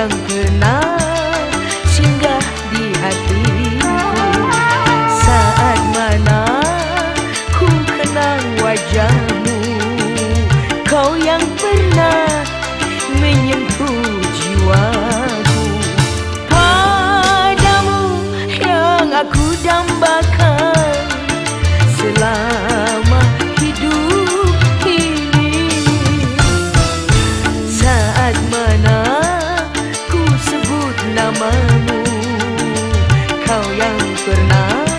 yang kenal singgah di hatiku. Saat mana ku kenang wajahmu kau yang pernah menyentuh namamu. Kau yang pernah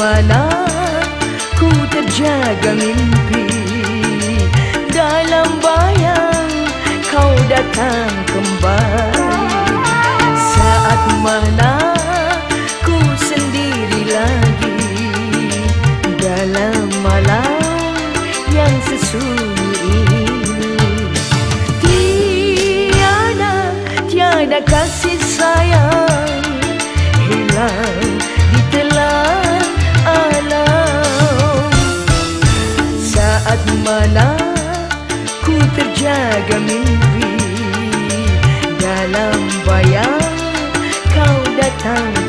malam ku terjaga mimpi. Dalam bayang kau datang kembali. Saat malam time.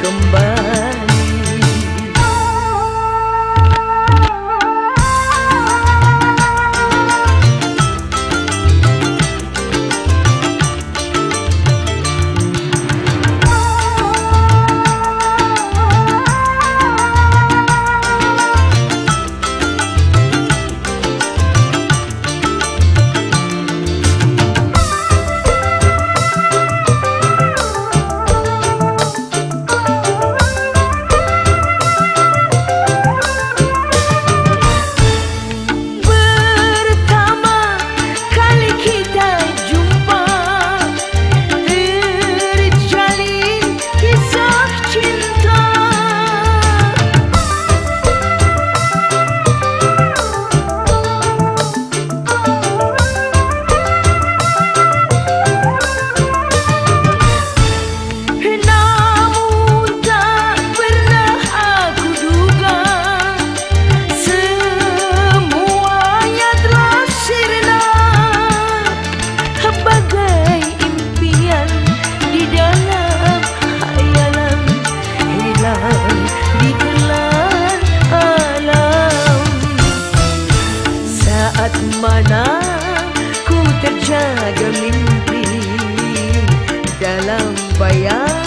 mana ku terjaga mimpi dalam bayang